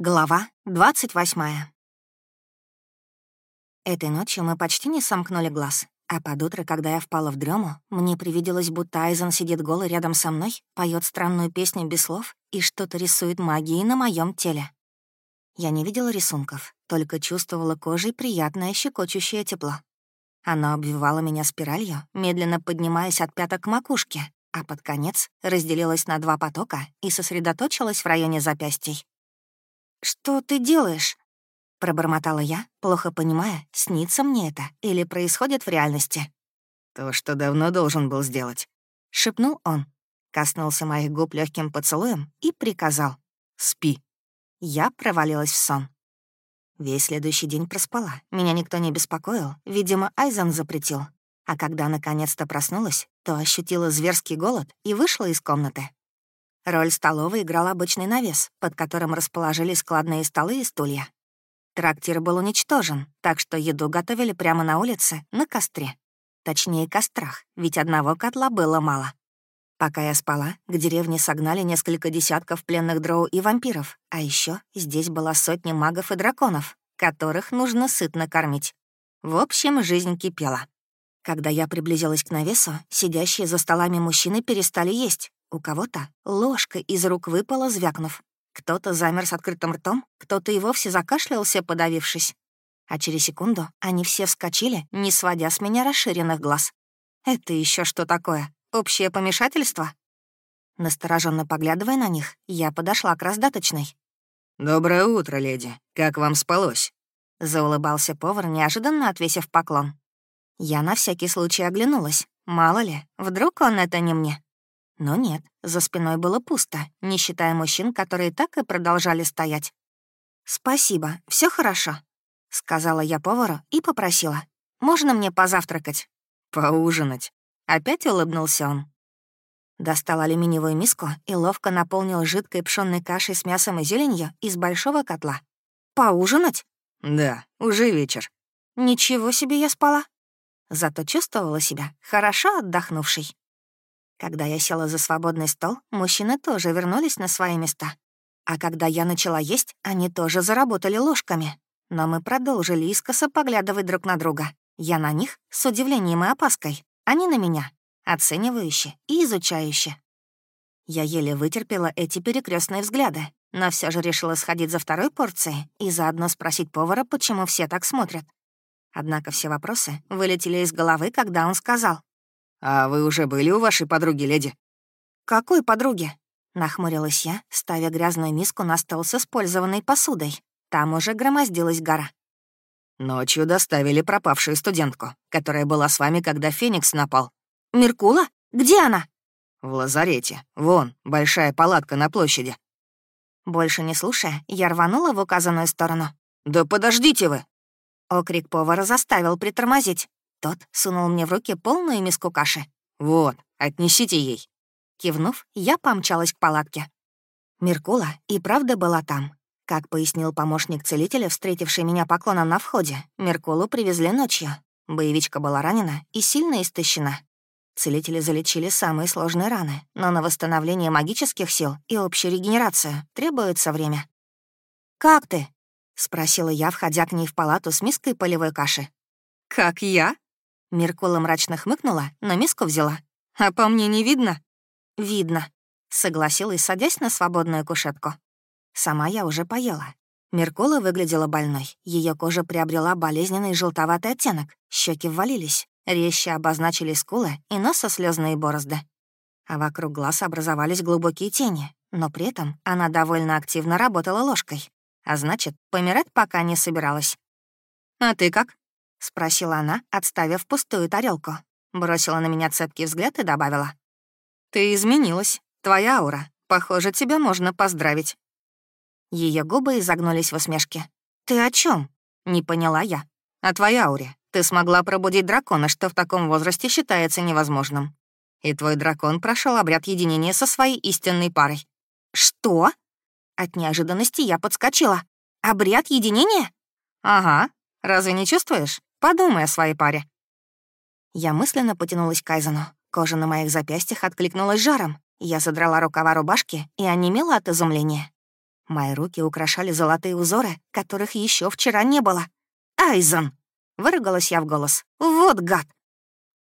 Глава 28. Этой ночью мы почти не сомкнули глаз, а под утро, когда я впала в дрему, мне привиделось, будто Айзен сидит голый рядом со мной, поет странную песню без слов и что-то рисует магией на моем теле. Я не видела рисунков, только чувствовала кожей приятное щекочущее тепло. Оно обвивало меня спиралью, медленно поднимаясь от пяток к макушке, а под конец разделилось на два потока и сосредоточилось в районе запястий. «Что ты делаешь?» — пробормотала я, плохо понимая, снится мне это или происходит в реальности. «То, что давно должен был сделать», — шепнул он, коснулся моих губ легким поцелуем и приказал «Спи». Я провалилась в сон. Весь следующий день проспала, меня никто не беспокоил, видимо, Айзен запретил. А когда наконец-то проснулась, то ощутила зверский голод и вышла из комнаты. Роль столовой играл обычный навес, под которым расположились складные столы и стулья. Трактир был уничтожен, так что еду готовили прямо на улице, на костре. Точнее, кострах, ведь одного котла было мало. Пока я спала, к деревне согнали несколько десятков пленных дроу и вампиров, а еще здесь была сотня магов и драконов, которых нужно сытно кормить. В общем, жизнь кипела. Когда я приблизилась к навесу, сидящие за столами мужчины перестали есть, у кого-то ложка из рук выпала, звякнув. Кто-то замер с открытым ртом, кто-то и вовсе закашлялся, подавившись. А через секунду они все вскочили, не сводя с меня расширенных глаз. Это еще что такое? Общее помешательство? Настороженно поглядывая на них, я подошла к раздаточной. «Доброе утро, леди. Как вам спалось?» Заулыбался повар, неожиданно отвесив поклон. Я на всякий случай оглянулась. Мало ли, вдруг он это не мне. Но нет, за спиной было пусто, не считая мужчин, которые так и продолжали стоять. «Спасибо, все хорошо», — сказала я повару и попросила. «Можно мне позавтракать?» «Поужинать», — опять улыбнулся он. Достал алюминиевую миску и ловко наполнил жидкой пшённой кашей с мясом и зеленью из большого котла. «Поужинать?» «Да, уже вечер». «Ничего себе я спала». Зато чувствовала себя хорошо отдохнувшей. Когда я села за свободный стол, мужчины тоже вернулись на свои места. А когда я начала есть, они тоже заработали ложками. Но мы продолжили искоса поглядывать друг на друга. Я на них с удивлением и опаской, они на меня, оценивающе и изучающе. Я еле вытерпела эти перекрестные взгляды, но все же решила сходить за второй порцией и заодно спросить повара, почему все так смотрят. Однако все вопросы вылетели из головы, когда он сказал. «А вы уже были у вашей подруги, леди?» «Какой подруги?» — нахмурилась я, ставя грязную миску на стол с использованной посудой. Там уже громоздилась гора. «Ночью доставили пропавшую студентку, которая была с вами, когда Феникс напал». «Меркула? Где она?» «В лазарете. Вон, большая палатка на площади». Больше не слушая, я рванула в указанную сторону. «Да подождите вы!» Окрик повара заставил притормозить. Тот сунул мне в руки полную миску каши. «Вот, отнесите ей». Кивнув, я помчалась к палатке. Меркула и правда была там. Как пояснил помощник целителя, встретивший меня поклоном на входе, Меркулу привезли ночью. Боевичка была ранена и сильно истощена. Целители залечили самые сложные раны, но на восстановление магических сил и общую регенерацию требуется время. «Как ты?» — спросила я, входя к ней в палату с миской полевой каши. «Как я?» Меркула мрачно хмыкнула, но миску взяла. «А по мне не видно?» «Видно», — согласилась, садясь на свободную кушетку. Сама я уже поела. Меркула выглядела больной. Ее кожа приобрела болезненный желтоватый оттенок, щеки ввалились, резче обозначили скулы и носа слезные борозды. А вокруг глаз образовались глубокие тени, но при этом она довольно активно работала ложкой. А значит, помирать пока не собиралась. «А ты как?» — спросила она, отставив пустую тарелку. Бросила на меня цепкий взгляд и добавила. «Ты изменилась. Твоя аура. Похоже, тебя можно поздравить». Ее губы изогнулись в усмешке. «Ты о чем? не поняла я. «О твоей ауре. Ты смогла пробудить дракона, что в таком возрасте считается невозможным. И твой дракон прошел обряд единения со своей истинной парой». «Что?» От неожиданности я подскочила. «Обряд единения?» «Ага. Разве не чувствуешь? Подумай о своей паре». Я мысленно потянулась к Кайзену. Кожа на моих запястьях откликнулась жаром. Я задрала рукава рубашки и онемела от изумления. Мои руки украшали золотые узоры, которых еще вчера не было. «Айзон!» — выругалась я в голос. «Вот гад!»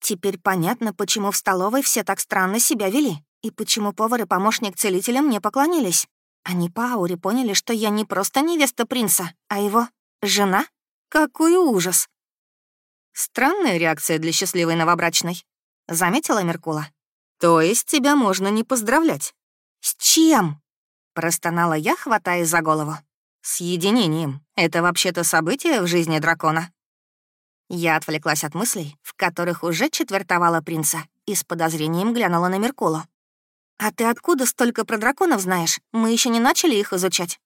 Теперь понятно, почему в столовой все так странно себя вели, и почему повар и помощник целителя мне поклонились. Они по ауре поняли, что я не просто невеста принца, а его жена? Какой ужас! Странная реакция для счастливой новобрачной, — заметила Меркула. То есть тебя можно не поздравлять? С чем? Простонала я, хватаясь за голову. С единением. Это вообще-то событие в жизни дракона. Я отвлеклась от мыслей, в которых уже четвертовала принца, и с подозрением глянула на Меркулу. «А ты откуда столько про драконов знаешь? Мы еще не начали их изучать».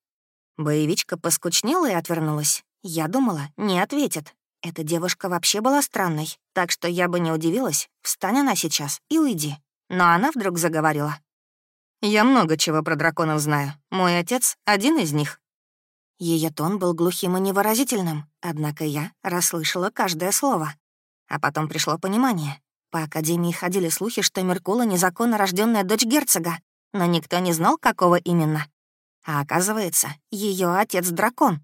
Боевичка поскучнела и отвернулась. Я думала, не ответит. Эта девушка вообще была странной, так что я бы не удивилась, встань она сейчас и уйди. Но она вдруг заговорила. «Я много чего про драконов знаю. Мой отец — один из них». Ее тон был глухим и невыразительным, однако я расслышала каждое слово. А потом пришло понимание. По Академии ходили слухи, что Меркула — незаконно рожденная дочь герцога, но никто не знал, какого именно. А оказывается, ее отец — дракон.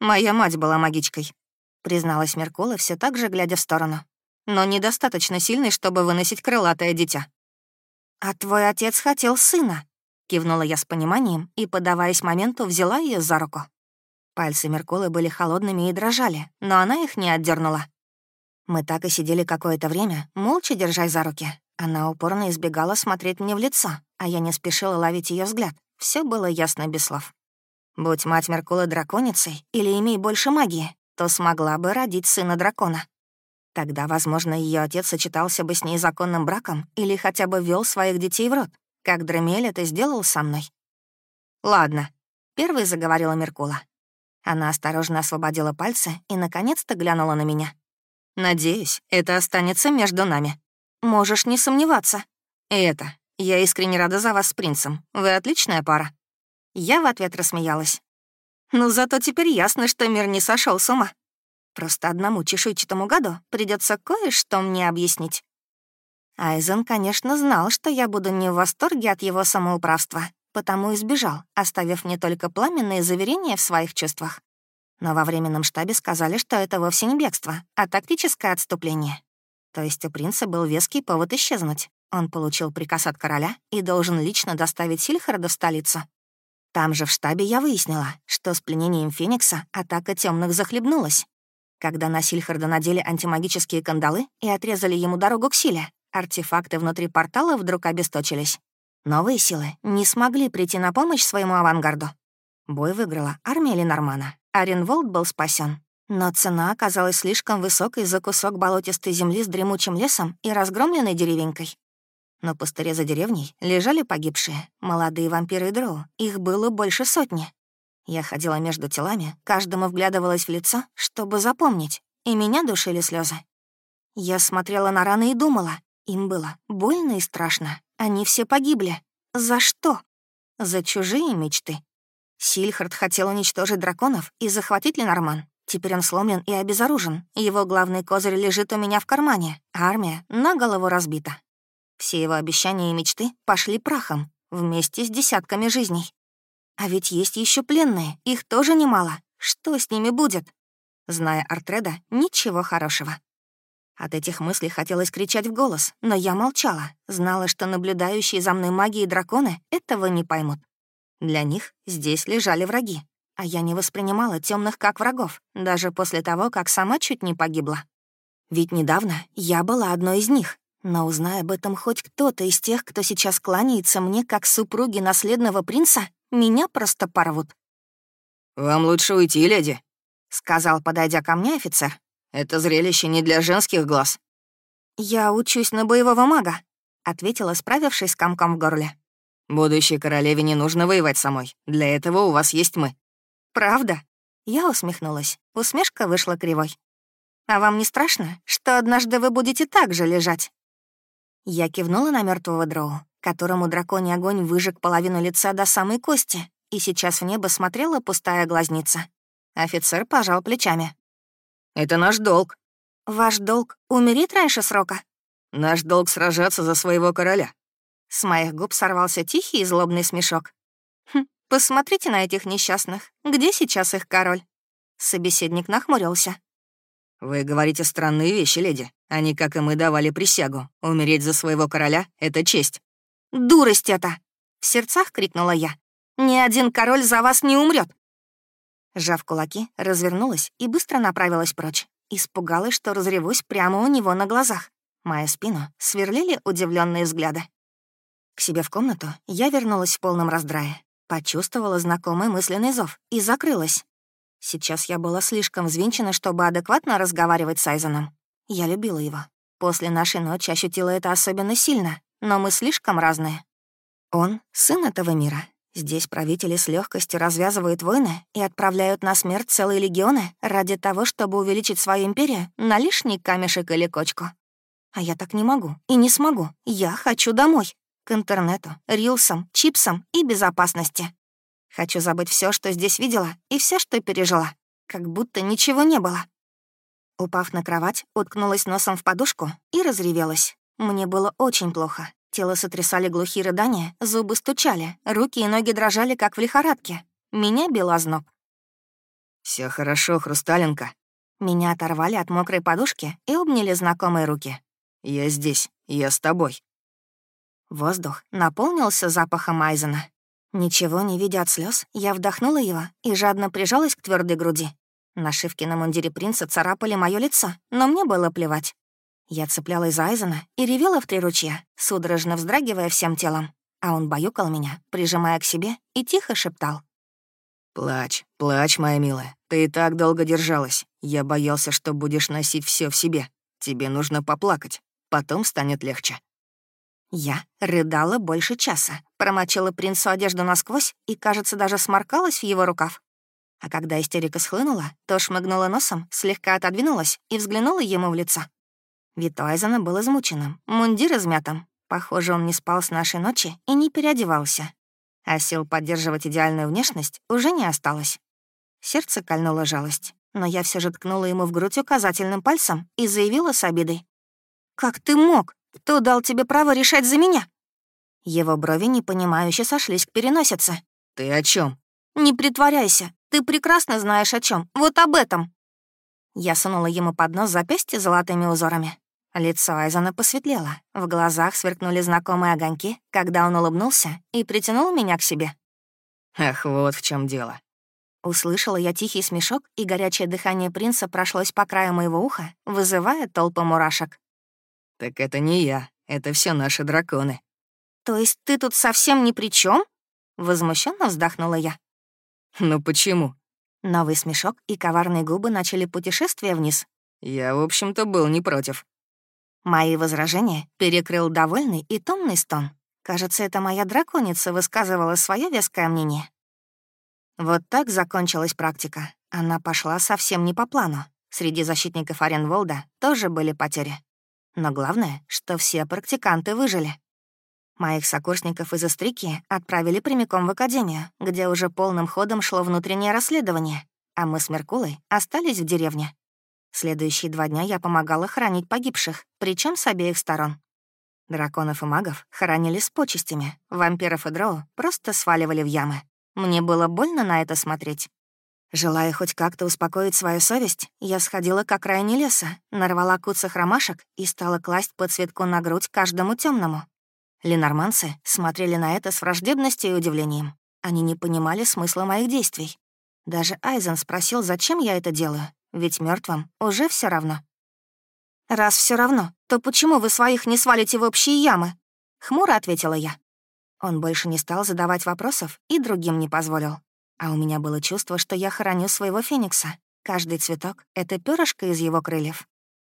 «Моя мать была магичкой», — призналась Меркула, все так же глядя в сторону. «Но недостаточно сильной, чтобы выносить крылатое дитя». «А твой отец хотел сына», — кивнула я с пониманием и, подаваясь моменту, взяла ее за руку. Пальцы Меркулы были холодными и дрожали, но она их не отдернула. Мы так и сидели какое-то время, молча держась за руки. Она упорно избегала смотреть мне в лицо, а я не спешила ловить ее взгляд. Все было ясно без слов. Будь мать Меркулы драконицей или имей больше магии, то смогла бы родить сына дракона. Тогда, возможно, ее отец сочетался бы с ней законным браком или хотя бы вел своих детей в рот, как Дремель это сделал со мной. «Ладно», — первой заговорила Меркула. Она осторожно освободила пальцы и, наконец-то, глянула на меня. Надеюсь, это останется между нами. Можешь не сомневаться. И это, я искренне рада за вас с принцем. Вы отличная пара. Я в ответ рассмеялась. Ну, зато теперь ясно, что мир не сошел с ума. Просто одному чешуйчатому гаду придется кое-что мне объяснить. Айзен, конечно, знал, что я буду не в восторге от его самоуправства, потому и сбежал, оставив мне только пламенные заверения в своих чувствах. Но во временном штабе сказали, что это вовсе не бегство, а тактическое отступление. То есть у принца был веский повод исчезнуть. Он получил приказ от короля и должен лично доставить Сильхарда в столицу. Там же в штабе я выяснила, что с пленением Феникса атака темных захлебнулась. Когда на Сильхарда надели антимагические кандалы и отрезали ему дорогу к силе, артефакты внутри портала вдруг обесточились. Новые силы не смогли прийти на помощь своему авангарду. Бой выиграла армия Ленормана, Аренволд был спасен, но цена оказалась слишком высокой за кусок болотистой земли с дремучим лесом и разгромленной деревенькой. На пустыре за деревней лежали погибшие, молодые вампиры и дроу. Их было больше сотни. Я ходила между телами, каждому вглядывалась в лицо, чтобы запомнить, и меня душили слезы. Я смотрела на раны и думала, им было больно и страшно. Они все погибли. За что? За чужие мечты. Сильхард хотел уничтожить драконов и захватить Ленорман. Теперь он сломлен и обезоружен. Его главный козырь лежит у меня в кармане, а армия на голову разбита. Все его обещания и мечты пошли прахом вместе с десятками жизней. А ведь есть еще пленные, их тоже немало. Что с ними будет? Зная Артреда, ничего хорошего. От этих мыслей хотелось кричать в голос, но я молчала, знала, что наблюдающие за мной маги и драконы этого не поймут. Для них здесь лежали враги, а я не воспринимала темных как врагов, даже после того, как сама чуть не погибла. Ведь недавно я была одной из них, но узнай об этом хоть кто-то из тех, кто сейчас кланяется мне как супруги наследного принца, меня просто порвут. «Вам лучше уйти, леди», — сказал, подойдя ко мне офицер. «Это зрелище не для женских глаз». «Я учусь на боевого мага», — ответила, справившись с комком в горле. Будущей королеве не нужно воевать самой. Для этого у вас есть мы». «Правда?» Я усмехнулась. Усмешка вышла кривой. «А вам не страшно, что однажды вы будете так же лежать?» Я кивнула на мертвого дроу, которому драконий огонь выжег половину лица до самой кости, и сейчас в небо смотрела пустая глазница. Офицер пожал плечами. «Это наш долг». «Ваш долг — умереть раньше срока?» «Наш долг — сражаться за своего короля. С моих губ сорвался тихий и злобный смешок. Хм, Посмотрите на этих несчастных. Где сейчас их король?» Собеседник нахмурился. «Вы говорите странные вещи, леди. Они, как и мы, давали присягу. Умереть за своего короля — это честь». «Дурость это!» — в сердцах крикнула я. «Ни один король за вас не умрет. Сжав кулаки, развернулась и быстро направилась прочь. Испугалась, что разревусь прямо у него на глазах. Мою спину сверлили удивленные взгляды. К себе в комнату я вернулась в полном раздрае. Почувствовала знакомый мысленный зов и закрылась. Сейчас я была слишком взвинчена, чтобы адекватно разговаривать с Айзеном. Я любила его. После нашей ночи ощутила это особенно сильно, но мы слишком разные. Он — сын этого мира. Здесь правители с легкостью развязывают войны и отправляют на смерть целые легионы ради того, чтобы увеличить свою империю на лишний камешек или кочку. А я так не могу и не смогу. Я хочу домой. К интернету, рилсам, чипсам и безопасности. Хочу забыть все, что здесь видела, и все, что пережила. Как будто ничего не было. Упав на кровать, уткнулась носом в подушку и разревелась. Мне было очень плохо. Тело сотрясали глухие рыдания, зубы стучали, руки и ноги дрожали, как в лихорадке. Меня бил озноб. Все хорошо, Хрусталинка». Меня оторвали от мокрой подушки и обняли знакомые руки. «Я здесь, я с тобой». Воздух наполнился запахом Айзена. Ничего не видя от слез, я вдохнула его и жадно прижалась к твердой груди. Нашивки на мундире принца царапали мое лицо, но мне было плевать. Я цеплялась за Айзена и ревела в три ручья, судорожно вздрагивая всем телом. А он баюкал меня, прижимая к себе, и тихо шептал. «Плачь, плачь, моя милая. Ты и так долго держалась. Я боялся, что будешь носить все в себе. Тебе нужно поплакать. Потом станет легче». Я рыдала больше часа, промочила принцу одежду насквозь и, кажется, даже сморкалась в его рукав. А когда истерика схлынула, то шмыгнула носом, слегка отодвинулась и взглянула ему в лицо. Вид Айзена был измученным, мундир измятым. Похоже, он не спал с нашей ночи и не переодевался. А сил поддерживать идеальную внешность уже не осталось. Сердце кольнула жалость, но я все же ткнула ему в грудь указательным пальцем и заявила с обидой. «Как ты мог? Кто дал тебе право решать за меня?» Его брови непонимающе сошлись к переносице. «Ты о чем? «Не притворяйся. Ты прекрасно знаешь о чем. Вот об этом». Я сунула ему под нос запястье золотыми узорами. Лицо Айзена посветлело, в глазах сверкнули знакомые огоньки, когда он улыбнулся и притянул меня к себе. «Ах, вот в чем дело». Услышала я тихий смешок, и горячее дыхание принца прошлось по краю моего уха, вызывая толпу мурашек. «Так это не я, это все наши драконы». «То есть ты тут совсем ни при чем? Возмущенно вздохнула я. «Ну почему?» Новый смешок и коварные губы начали путешествие вниз. «Я, в общем-то, был не против». Мои возражения перекрыл довольный и томный стон. Кажется, это моя драконица высказывала свое веское мнение. Вот так закончилась практика. Она пошла совсем не по плану. Среди защитников Аренволда тоже были потери. Но главное, что все практиканты выжили. Моих сокурсников из Истрики отправили прямиком в академию, где уже полным ходом шло внутреннее расследование, а мы с Меркулой остались в деревне. Следующие два дня я помогала хранить погибших, причем с обеих сторон. Драконов и магов хоронили с почестями, вампиров и дроу просто сваливали в ямы. Мне было больно на это смотреть. Желая хоть как-то успокоить свою совесть, я сходила к окраине леса, нарвала куцах ромашек и стала класть по цветку на грудь каждому темному. Ленорманцы смотрели на это с враждебностью и удивлением. Они не понимали смысла моих действий. Даже Айзен спросил, зачем я это делаю, ведь мертвым уже все равно. «Раз все равно, то почему вы своих не свалите в общие ямы?» — хмуро ответила я. Он больше не стал задавать вопросов и другим не позволил. А у меня было чувство, что я хороню своего феникса. Каждый цветок — это перышко из его крыльев.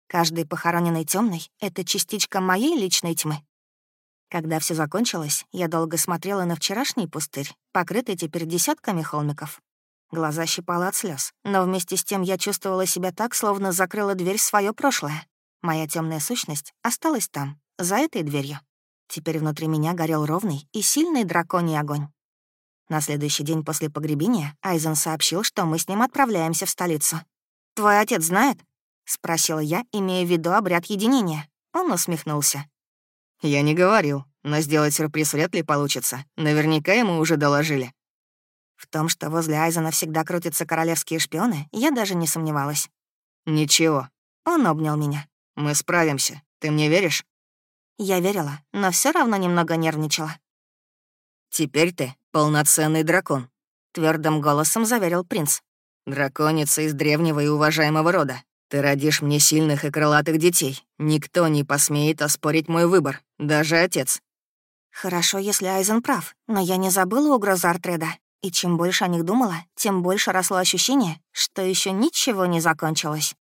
Каждый похороненный темный — это частичка моей личной тьмы. Когда все закончилось, я долго смотрела на вчерашний пустырь, покрытый теперь десятками холмиков. Глаза щипало от слез, но вместе с тем я чувствовала себя так, словно закрыла дверь в свое прошлое. Моя темная сущность осталась там, за этой дверью. Теперь внутри меня горел ровный и сильный драконий огонь. На следующий день после погребения Айзен сообщил, что мы с ним отправляемся в столицу. «Твой отец знает?» — спросила я, имея в виду обряд единения. Он усмехнулся. «Я не говорил, но сделать сюрприз вряд ли получится. Наверняка ему уже доложили». В том, что возле Айзена всегда крутятся королевские шпионы, я даже не сомневалась. «Ничего». Он обнял меня. «Мы справимся. Ты мне веришь?» Я верила, но все равно немного нервничала. «Теперь ты полноценный дракон», — твердым голосом заверил принц. «Драконица из древнего и уважаемого рода. Ты родишь мне сильных и крылатых детей. Никто не посмеет оспорить мой выбор, даже отец». «Хорошо, если Айзен прав, но я не забыла угрозу Артреда. И чем больше о них думала, тем больше росло ощущение, что еще ничего не закончилось.